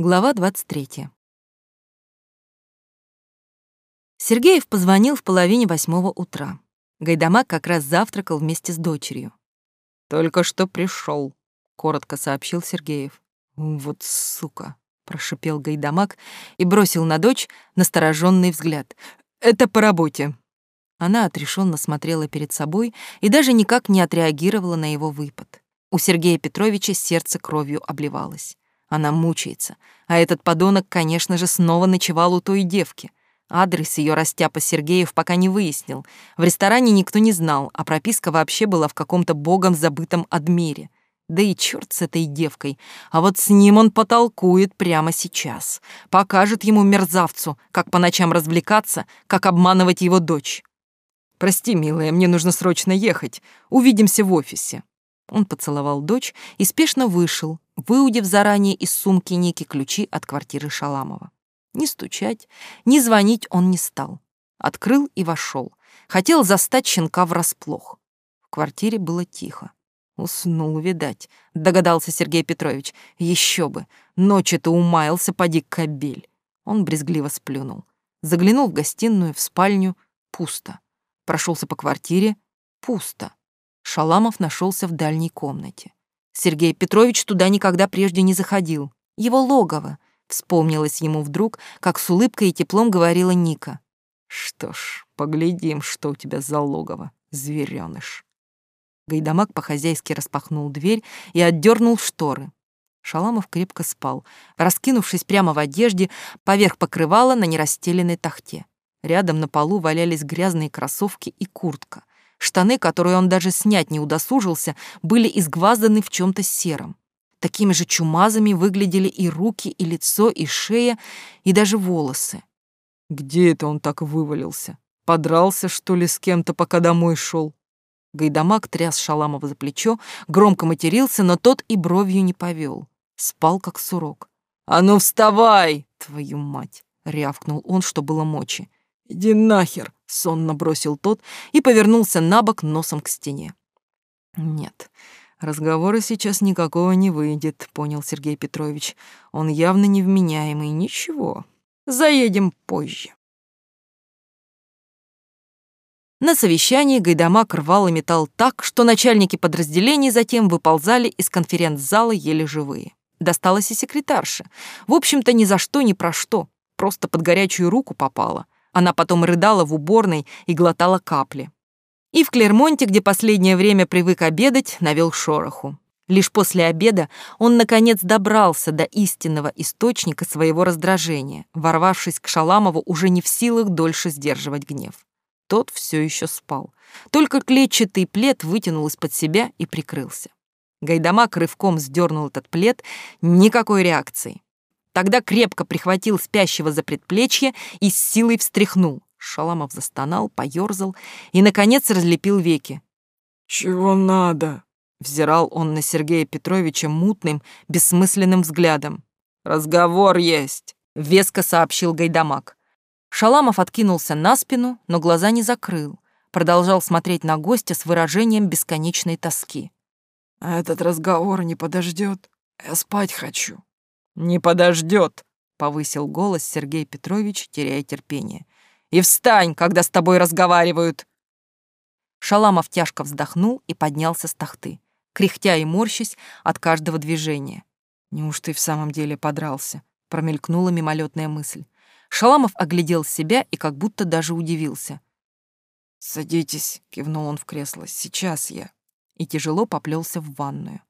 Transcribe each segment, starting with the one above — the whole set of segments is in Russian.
Глава 23. Сергеев позвонил в половине восьмого утра. Гайдамак как раз завтракал вместе с дочерью. «Только что пришел, коротко сообщил Сергеев. «Вот сука!» — прошипел Гайдамак и бросил на дочь настороженный взгляд. «Это по работе». Она отрешенно смотрела перед собой и даже никак не отреагировала на его выпад. У Сергея Петровича сердце кровью обливалось. Она мучается. А этот подонок, конечно же, снова ночевал у той девки. Адрес ее растяпа Сергеев пока не выяснил. В ресторане никто не знал, а прописка вообще была в каком-то богом забытом адмире. Да и черт с этой девкой. А вот с ним он потолкует прямо сейчас. Покажет ему мерзавцу, как по ночам развлекаться, как обманывать его дочь. «Прости, милая, мне нужно срочно ехать. Увидимся в офисе». Он поцеловал дочь и спешно вышел, выудив заранее из сумки Ники ключи от квартиры Шаламова. Ни стучать, ни звонить он не стал. Открыл и вошел. Хотел застать щенка врасплох. В квартире было тихо. Уснул, видать, догадался Сергей Петрович. Еще бы, ночью-то умаялся, поди кобель. Он брезгливо сплюнул. Заглянул в гостиную, в спальню. Пусто. Прошелся по квартире. Пусто. Шаламов нашелся в дальней комнате. Сергей Петрович туда никогда прежде не заходил. Его логово. Вспомнилось ему вдруг, как с улыбкой и теплом говорила Ника. «Что ж, поглядим, что у тебя за логово, зверёныш». Гайдамак по-хозяйски распахнул дверь и отдернул шторы. Шаламов крепко спал, раскинувшись прямо в одежде, поверх покрывала на нерастеленной тахте. Рядом на полу валялись грязные кроссовки и куртка. Штаны, которые он даже снять не удосужился, были изгвазданы в чем то сером. Такими же чумазами выглядели и руки, и лицо, и шея, и даже волосы. Где это он так вывалился? Подрался, что ли, с кем-то, пока домой шел? Гайдамак тряс Шаламова за плечо, громко матерился, но тот и бровью не повел. Спал, как сурок. «А ну вставай, твою мать!» — рявкнул он, что было мочи. «Иди нахер!» — сонно бросил тот и повернулся на бок носом к стене. «Нет, разговора сейчас никакого не выйдет», — понял Сергей Петрович. «Он явно невменяемый. Ничего, заедем позже». На совещании Гайдамак рвал и металл так, что начальники подразделений затем выползали из конференц-зала еле живые. Досталось и секретарше. В общем-то, ни за что, ни про что. Просто под горячую руку попала — она потом рыдала в уборной и глотала капли. И в Клермонте, где последнее время привык обедать, навел шороху. Лишь после обеда он, наконец, добрался до истинного источника своего раздражения, ворвавшись к Шаламову уже не в силах дольше сдерживать гнев. Тот все еще спал. Только клетчатый плед вытянул из-под себя и прикрылся. Гайдамак рывком сдернул этот плед, никакой реакции. Тогда крепко прихватил спящего за предплечье и с силой встряхнул. Шаламов застонал, поёрзал и, наконец, разлепил веки. «Чего надо?» — взирал он на Сергея Петровича мутным, бессмысленным взглядом. «Разговор есть», — веско сообщил Гайдамак. Шаламов откинулся на спину, но глаза не закрыл. Продолжал смотреть на гостя с выражением бесконечной тоски. «А этот разговор не подождет. Я спать хочу». «Не подождет», — повысил голос Сергей Петрович, теряя терпение. «И встань, когда с тобой разговаривают!» Шаламов тяжко вздохнул и поднялся с тахты, кряхтя и морщась от каждого движения. «Неужто и в самом деле подрался?» — промелькнула мимолетная мысль. Шаламов оглядел себя и как будто даже удивился. «Садитесь», — кивнул он в кресло, — «сейчас я». И тяжело поплелся в ванную.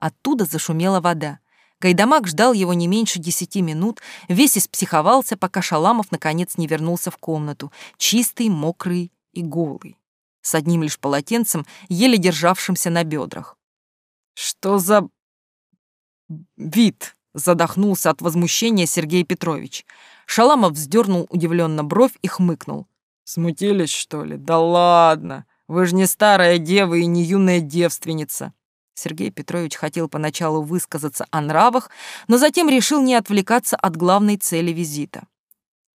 Оттуда зашумела вода. Гайдамак ждал его не меньше десяти минут, весь испсиховался, пока Шаламов наконец не вернулся в комнату, чистый, мокрый и голый, с одним лишь полотенцем, еле державшимся на бедрах. «Что за вид?» — задохнулся от возмущения Сергей Петрович. Шаламов вздернул удивленно бровь и хмыкнул. «Смутились, что ли? Да ладно! Вы же не старая дева и не юная девственница. Сергей Петрович хотел поначалу высказаться о нравах, но затем решил не отвлекаться от главной цели визита.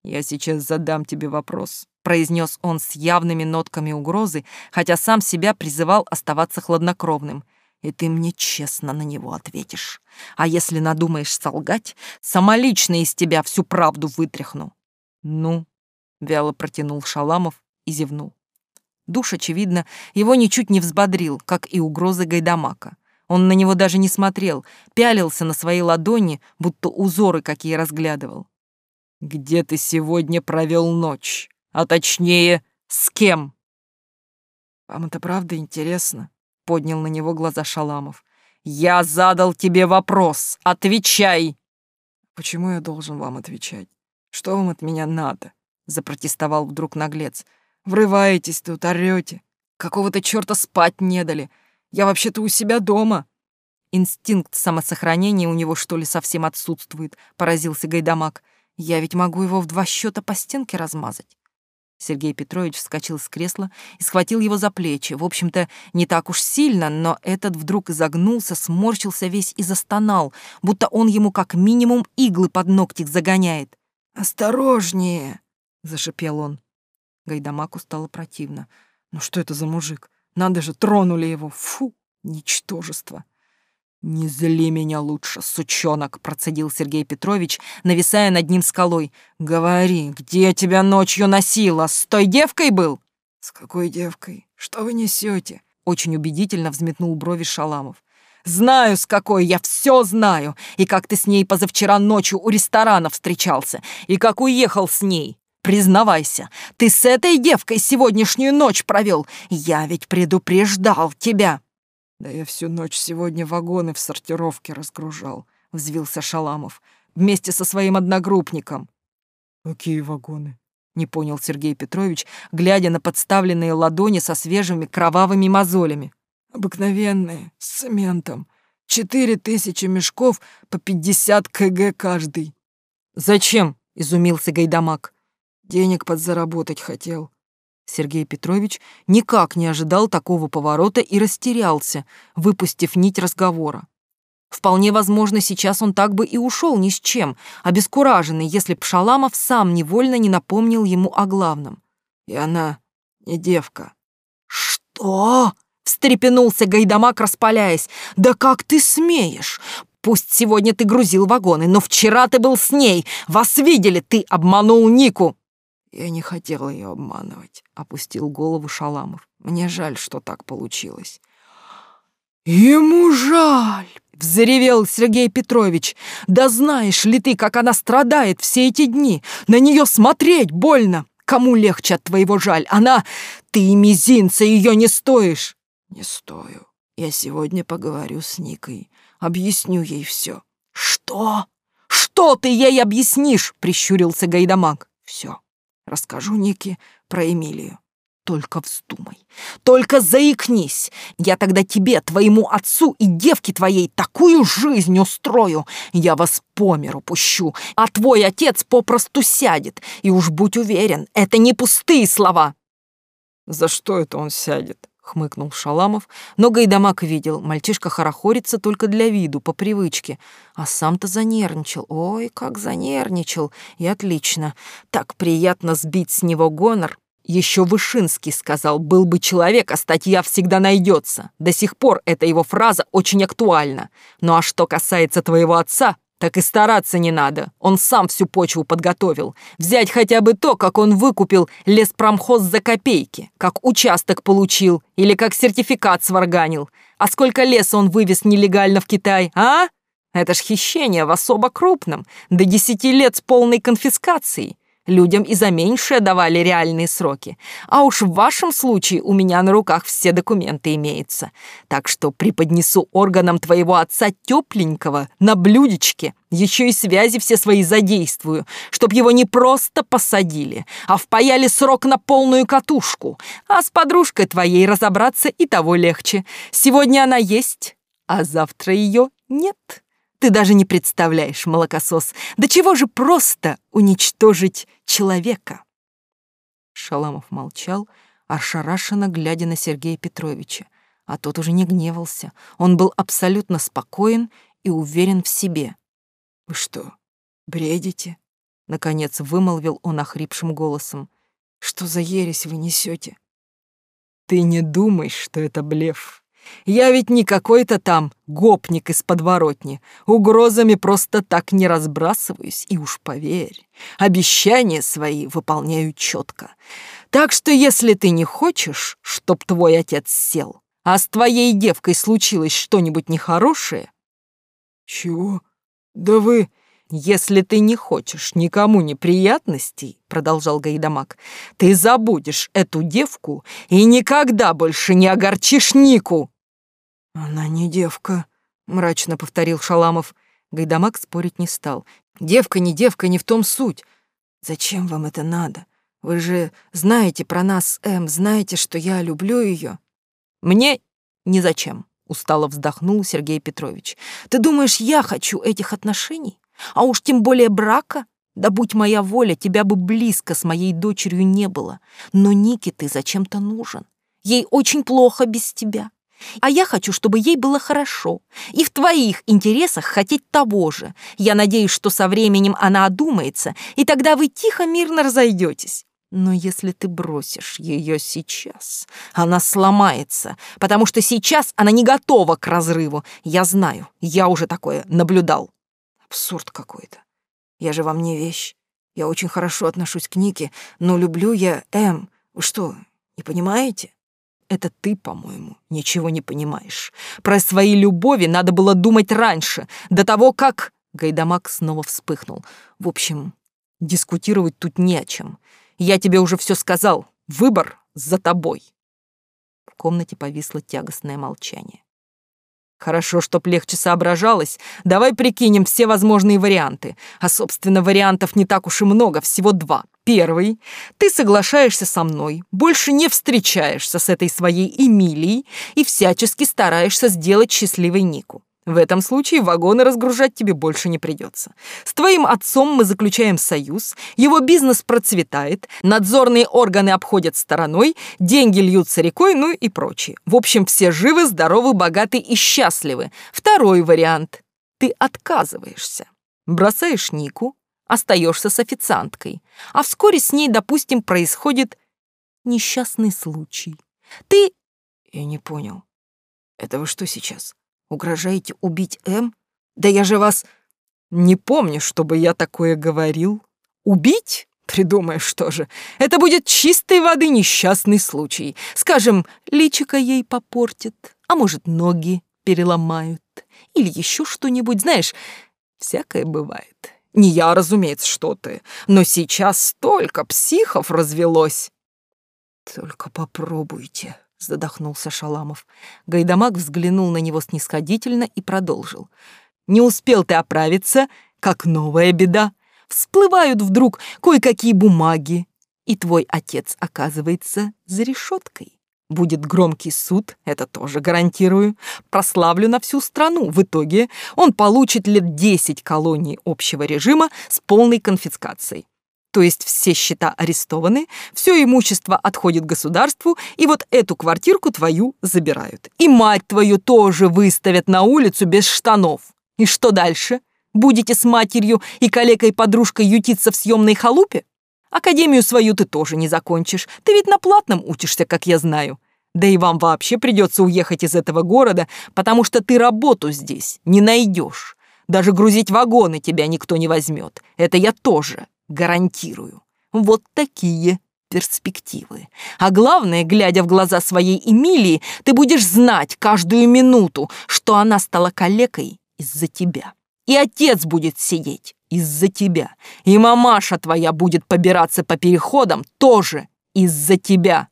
«Я сейчас задам тебе вопрос», — произнес он с явными нотками угрозы, хотя сам себя призывал оставаться хладнокровным. и ты мне честно на него ответишь. А если надумаешь солгать, самолично из тебя всю правду вытряхну. Ну, вяло протянул Шаламов и зевнул. Душ, очевидно, его ничуть не взбодрил, как и угрозы Гайдамака. Он на него даже не смотрел, пялился на свои ладони, будто узоры какие разглядывал. «Где ты сегодня провел ночь? А точнее, с кем?» «Вам это правда интересно?» — поднял на него глаза Шаламов. «Я задал тебе вопрос. Отвечай!» «Почему я должен вам отвечать? Что вам от меня надо?» — запротестовал вдруг наглец. «Врываетесь тут, орёте. Какого-то чёрта спать не дали. Я вообще-то у себя дома». Инстинкт самосохранения у него, что ли, совсем отсутствует, поразился Гайдамак. Я ведь могу его в два счета по стенке размазать. Сергей Петрович вскочил с кресла и схватил его за плечи. В общем-то, не так уж сильно, но этот вдруг изогнулся, сморщился весь и застонал, будто он ему как минимум иглы под ногтик загоняет. «Осторожнее!» — зашипел он. Гайдамаку стало противно. «Ну что это за мужик? Надо же, тронули его! Фу, ничтожество!» «Не зли меня лучше, сучонок!» — процедил Сергей Петрович, нависая над ним скалой. «Говори, где тебя ночью носила? С той девкой был?» «С какой девкой? Что вы несете? очень убедительно взметнул брови Шаламов. «Знаю, с какой, я все знаю, и как ты с ней позавчера ночью у ресторана встречался, и как уехал с ней. Признавайся, ты с этой девкой сегодняшнюю ночь провел. Я ведь предупреждал тебя!» «Да я всю ночь сегодня вагоны в сортировке разгружал», — взвился Шаламов, «вместе со своим одногруппником». «Какие вагоны?» — не понял Сергей Петрович, глядя на подставленные ладони со свежими кровавыми мозолями. «Обыкновенные, с цементом. Четыре тысячи мешков по пятьдесят кг каждый». «Зачем?» — изумился Гайдамак. «Денег подзаработать хотел», Сергей Петрович никак не ожидал такого поворота и растерялся, выпустив нить разговора. Вполне возможно, сейчас он так бы и ушел ни с чем, обескураженный, если б Шаламов сам невольно не напомнил ему о главном. И она не девка. «Что?» — встрепенулся Гайдамак, распаляясь. «Да как ты смеешь? Пусть сегодня ты грузил вагоны, но вчера ты был с ней. Вас видели, ты обманул Нику. Я не хотел ее обманывать, опустил голову Шаламов. Мне жаль, что так получилось. Ему жаль, взревел Сергей Петрович. Да знаешь ли ты, как она страдает все эти дни? На нее смотреть больно. Кому легче от твоего жаль? Она... Ты и мизинца ее не стоишь. Не стою. Я сегодня поговорю с Никой. Объясню ей все. Что? Что ты ей объяснишь? Прищурился Гайдамак. Все. Расскажу Нике про Эмилию. Только вздумай, только заикнись. Я тогда тебе, твоему отцу и девке твоей такую жизнь устрою. Я вас по миру пущу, а твой отец попросту сядет. И уж будь уверен, это не пустые слова. За что это он сядет? Хмыкнул Шаламов, но Гайдамак видел, мальчишка хорохорится только для виду, по привычке, а сам-то занервничал. Ой, как занервничал! И отлично. Так приятно сбить с него гонор. Еще Вышинский сказал, был бы человек, а статья всегда найдется. До сих пор эта его фраза очень актуальна. Ну а что касается твоего отца, так и стараться не надо. Он сам всю почву подготовил. Взять хотя бы то, как он выкупил леспромхоз за копейки, как участок получил или как сертификат сварганил. А сколько леса он вывез нелегально в Китай, а? Это ж хищение в особо крупном, до десяти лет с полной конфискацией. Людям и за меньшее давали реальные сроки. А уж в вашем случае у меня на руках все документы имеются. Так что преподнесу органам твоего отца тепленького на блюдечке. Еще и связи все свои задействую, чтоб его не просто посадили, а впаяли срок на полную катушку. А с подружкой твоей разобраться и того легче. Сегодня она есть, а завтра ее нет. Ты даже не представляешь, молокосос, до чего же просто уничтожить человека. Шаламов молчал, ошарашенно глядя на Сергея Петровича, а тот уже не гневался. Он был абсолютно спокоен и уверен в себе. «Вы что, бредите?» — наконец вымолвил он охрипшим голосом. «Что за ересь вы несете?» «Ты не думай, что это блеф. Я ведь не какой-то там гопник из подворотни. Угрозами просто так не разбрасываюсь, и уж поверь, обещания свои выполняю четко. Так что если ты не хочешь, чтоб твой отец сел, а с твоей девкой случилось что-нибудь нехорошее... Чего? Да вы... «Если ты не хочешь никому неприятностей, — продолжал Гайдамак, — ты забудешь эту девку и никогда больше не огорчишь Нику!» «Она не девка», — мрачно повторил Шаламов. Гайдамак спорить не стал. «Девка, не девка, не в том суть. Зачем вам это надо? Вы же знаете про нас, Эм, знаете, что я люблю ее. «Мне ни зачем», — устало вздохнул Сергей Петрович. «Ты думаешь, я хочу этих отношений? А уж тем более брака? Да будь моя воля, тебя бы близко с моей дочерью не было. Но Нике ты зачем-то нужен. Ей очень плохо без тебя. А я хочу, чтобы ей было хорошо. И в твоих интересах хотеть того же. Я надеюсь, что со временем она одумается, и тогда вы тихо, мирно разойдетесь. Но если ты бросишь ее сейчас, она сломается, потому что сейчас она не готова к разрыву. Я знаю, я уже такое наблюдал. Абсурд какой-то. Я же вам не вещь. Я очень хорошо отношусь к Нике, но люблю я М. Вы что, не понимаете? Это ты, по-моему, ничего не понимаешь. Про свои любови надо было думать раньше, до того, как... Гайдамак снова вспыхнул. В общем, дискутировать тут не о чем. Я тебе уже все сказал. Выбор за тобой. В комнате повисло тягостное молчание. Хорошо, чтоб легче соображалось. Давай прикинем все возможные варианты. А, собственно, вариантов не так уж и много, всего два. Первый. Ты соглашаешься со мной, больше не встречаешься с этой своей Эмилией и всячески стараешься сделать счастливой Нику. В этом случае вагоны разгружать тебе больше не придется. С твоим отцом мы заключаем союз, его бизнес процветает, надзорные органы обходят стороной, деньги льются рекой, ну и прочее. В общем, все живы, здоровы, богаты и счастливы. Второй вариант. Ты отказываешься. Бросаешь Нику, остаешься с официанткой, а вскоре с ней, допустим, происходит несчастный случай. Ты... Я не понял. Это вы что сейчас? Угрожаете убить М? Да я же вас... Не помню, чтобы я такое говорил. Убить? Придумаешь, что же. Это будет чистой воды несчастный случай. Скажем, личико ей попортит, а может, ноги переломают. Или еще что-нибудь, знаешь, всякое бывает. Не я, разумеется, что ты, но сейчас столько психов развелось. Только попробуйте, задохнулся Шаламов. Гайдамак взглянул на него снисходительно и продолжил. «Не успел ты оправиться, как новая беда. Всплывают вдруг кое-какие бумаги, и твой отец оказывается за решеткой. Будет громкий суд, это тоже гарантирую. Прославлю на всю страну. В итоге он получит лет десять колоний общего режима с полной конфискацией то есть все счета арестованы, все имущество отходит государству, и вот эту квартирку твою забирают. И мать твою тоже выставят на улицу без штанов. И что дальше? Будете с матерью и калекой-подружкой ютиться в съемной халупе? Академию свою ты тоже не закончишь. Ты ведь на платном учишься, как я знаю. Да и вам вообще придется уехать из этого города, потому что ты работу здесь не найдешь. Даже грузить вагоны тебя никто не возьмет. Это я тоже Гарантирую. Вот такие перспективы. А главное, глядя в глаза своей Эмилии, ты будешь знать каждую минуту, что она стала калекой из-за тебя. И отец будет сидеть из-за тебя. И мамаша твоя будет побираться по переходам тоже из-за тебя.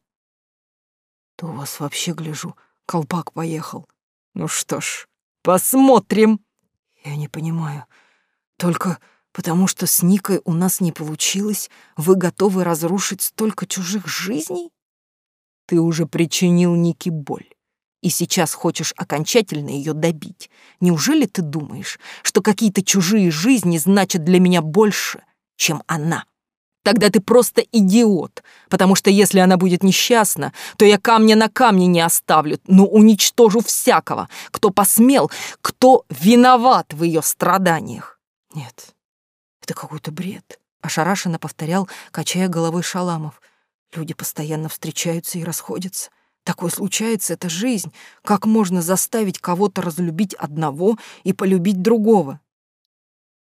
То у вас вообще, гляжу, колпак поехал. Ну что ж, посмотрим. Я не понимаю. Только Потому что с Никой у нас не получилось, вы готовы разрушить столько чужих жизней? Ты уже причинил Нике боль. И сейчас хочешь окончательно ее добить. Неужели ты думаешь, что какие-то чужие жизни значат для меня больше, чем она? Тогда ты просто идиот, потому что если она будет несчастна, то я камня на камне не оставлю, но уничтожу всякого, кто посмел, кто виноват в ее страданиях. Нет, это какой-то бред. Ошарашенно повторял, качая головой Шаламов. Люди постоянно встречаются и расходятся. Такое случается, это жизнь. Как можно заставить кого-то разлюбить одного и полюбить другого?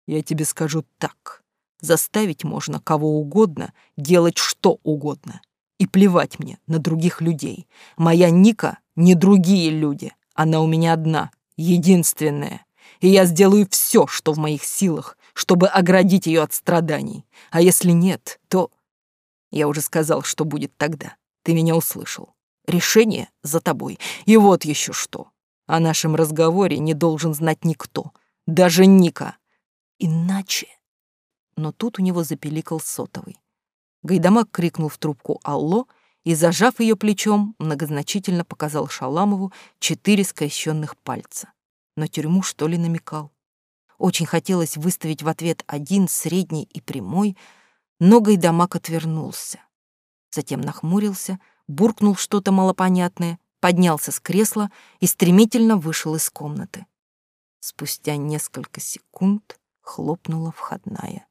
Я тебе скажу так. Заставить можно кого угодно делать что угодно. И плевать мне на других людей. Моя Ника не другие люди. Она у меня одна, единственная. И я сделаю все, что в моих силах, чтобы оградить ее от страданий. А если нет, то... Я уже сказал, что будет тогда. Ты меня услышал. Решение за тобой. И вот еще что. О нашем разговоре не должен знать никто. Даже Ника. Иначе... Но тут у него запеликал сотовый. Гайдамак крикнул в трубку «Алло!» и, зажав ее плечом, многозначительно показал Шаламову четыре скрещенных пальца. На тюрьму, что ли, намекал? Очень хотелось выставить в ответ один, средний и прямой, но Гайдамак отвернулся. Затем нахмурился — буркнул что-то малопонятное, поднялся с кресла и стремительно вышел из комнаты. Спустя несколько секунд хлопнула входная